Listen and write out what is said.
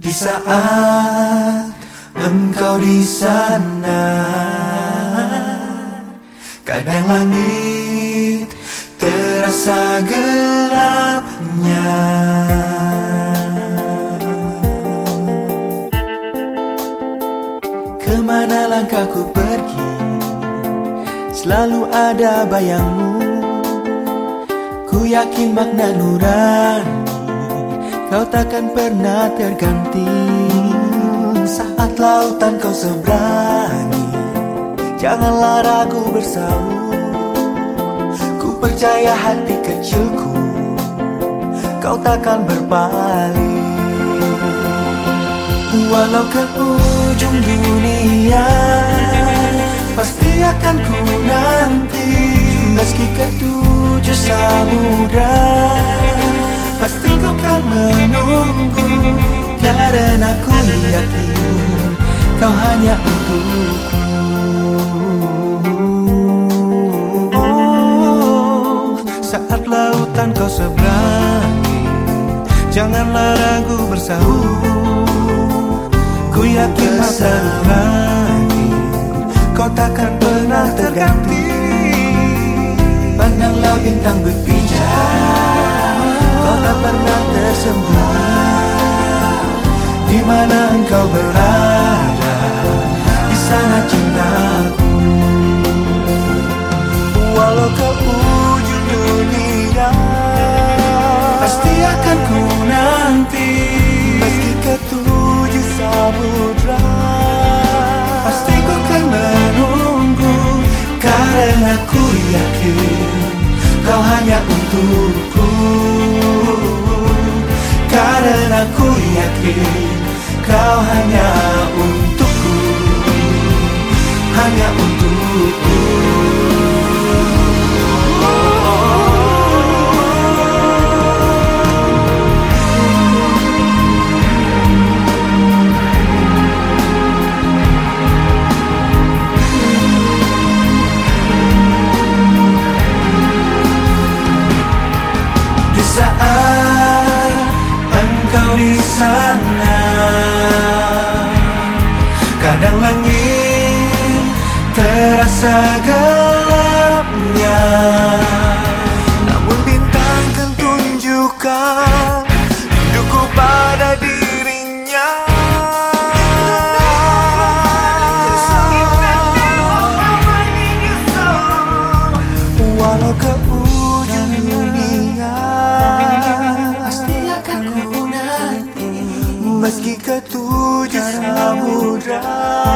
Di saat engkau di sana Kadang langit terasa gelapnya. Ke mana langkahku pergi? Selalu ada bayangmu. Ku yakin makna nurani Kau takkan pernah terganti. Saat lautan kau seberangi Janganlah ragu bersaut Ku percaya hati kecilku Kau takkan berpaling Walau ke ujung dunia Pasti akan ku nanti. Meski ketujuh samudra Kau hanya untukku. Saat lautan kau seberangi Janganlah ragu bersahur Ku yakin masa Kau takkan pernah terganti. Pandanglah bintang berpijar Kau tak pernah tersembunyi Di mana engkau berada Pasti akan ku nanti. Meski ketujuh samudra Pasti ku kan menunggu. Karena ku yakin Kau hanya untukku. Karena ku yakin Kau hanya Kadang langit terasa gelapnya. Namun bintang kan tunjukkan Rinduku pada dirinya. Walau ke ujung dunia Meski ketujuh samudra